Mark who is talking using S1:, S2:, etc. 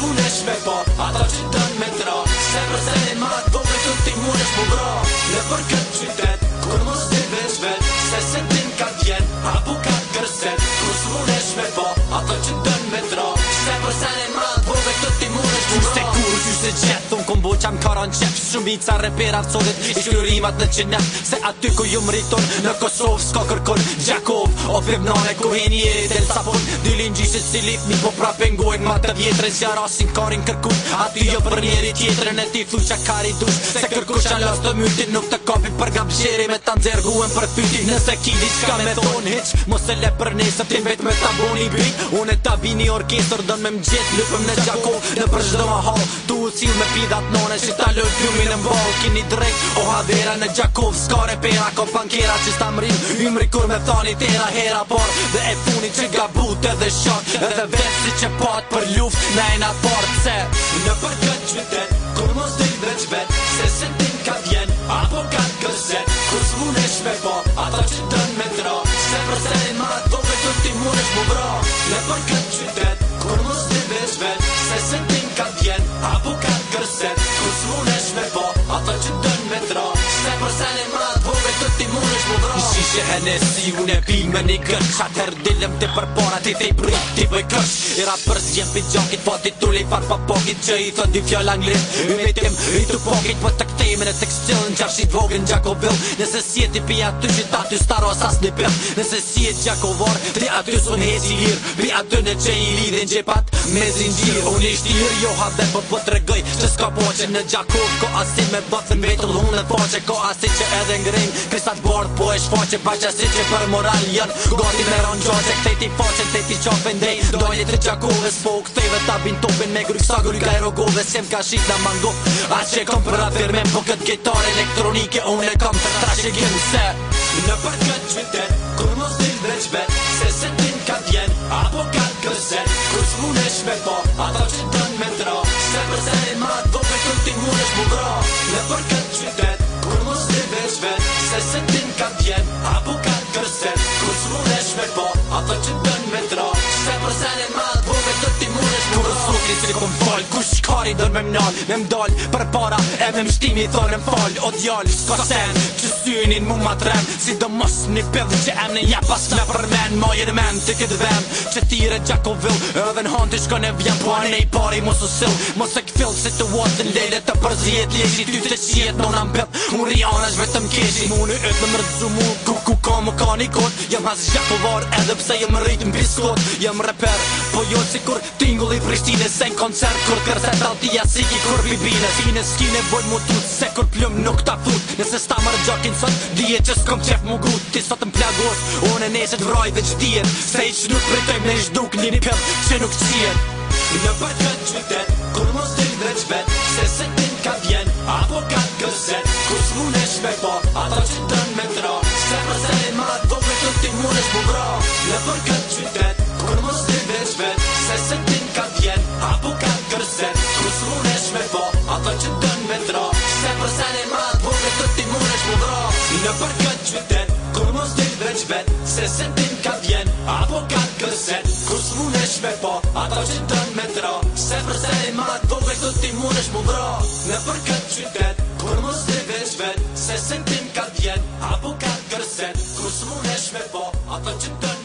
S1: munesh me po Ata që të me tra Se për se dhe ma të vëve të ti munesh mu bra Në për këtë qytet Kur mos të veç vet Se se ti në ka vjen Apo ka kërset Kur së munesh me po Ata që të me tra Se për se dhe ma të vëve të ti munesh mu bra Qyse kur, qyse qet Thonë kombo që am karan qep Shumë i ca reper avcodet I shkyrimat në qenet Se aty ku ju më rriton Në Kosovë s'ka kërkon gjako O pëm nane ku heni e del sapon Dy lingji si lip mi po pra pengojn Ma të vjetre si arasin karin kërkut A ty jo për njeri tjetre në ti thuj qa kari dush Se kërkush an los të mytin nuk të kapi për gam shiri Me të nxer për fytin nëse ki di shka me thon Hiq mos e le për nesë të vet me të boni Bi, Une të vini orkestr dën me mgjet Lupëm në gjako në për shdo ma hall Tu u cil me pidat nane që ta lojt gjumin në mbal Kini drejt o havera në gjako Ska repera ko pankera që sta mrin Ymri kur me thani tera hera por Dhe e funi që ga E dhe shok Dhe vesi që pat për luft Në e na fort se Në për këtë qytet Kur mos dhe i veç vet Se se ka vjen Apo ka të gëzet Kur s'munesh me po Ata që dën me dra Se për se ma Po për të ti munesh mu Në për që hene unë e bi me një gësh Atër dillëm të përpora ti thej bri ti vëj kësh I rapërës jem për gjokit po ti tulli far pa pokit Që i thën dy anglis i vetim i të pokit Po të këtejme në të kështil në gjarëshit vogën Gjakovill Nëse si e ti pi aty që ta ty staro asas në pëll Nëse si e Gjakovar ti aty së në hezi lir Pi aty në që i lidhe në gjepat me zindir Unë ishti hir jo ha dhe po po të regëj Që s'ka po që në Ko asit me bëtë Ko Pa që asit që për moral janë Gati me ranë gjojë Se kthej ti facen Kthej ti qafen Dhej dojnë i të qakohë Dhe po s'pohë tabin dhe topin Me gryk sa gryk a erogohë Dhe se m'ka shisht da mangohë A që e kom përra firme Po këtë gitarë elektronike Une kom për trashe gjeru Se në përkët qytet Kërë mos dilë dhe Se se tinë katë jenë Apo katë kërëset Kërë s'mune shmefa po, se sentir comme shkari se kom fal Kush kari dër me mnal Me mdal për para edhe mshtimi thore fal O djall s'ka sen që synin mu ma trem Si do mos një pëll që em në ja pas me përmen Ma jene men të këtë vem që tire gjako vill Edhe në hon të shko në vjen Po anë i pari mos u sill Mos e këfill se të uatë në lejle të përzjet Lejshi ty të qjet në nëm pëll Unë rian është vetëm kishi Mu në ytë në mërëzu mu ku ku ka më ka një kot Jem has gjako var edhe pse jem rritë në biskot Jem reper po jo si kur tingull i prishtines sen koncert Kur të rëse dal tia si ki kur mi bine Si në skine voj mu tut Se kur plëm nuk ta fut Nëse sta marë gjokin sot Dije që s'kom qef mu gut Ti sot më plagos Unë e nesit vroj dhe që dijet Se i që nuk pritoj me shduk Një një pëll që nuk qien Në bëjt vetë qytet Kur mos të ndre që Se se tin ka vjen Apo ka të gëzet Kur s'mu nesh me po Ata Se më se e ma të vëmë Në bëjt vetë qytet Kur mos të Se se në për këtë qytet Kur mos din veç vet Se se ka vjen Apo ka këset Kur s'munesh me po Ata që të me tra Se për se e ma të vëve Këtë ti munesh mu Në për këtë qytet Kur mos din veç vet Se se ka vjen Apo ka këset Kur s'munesh me po Ata që të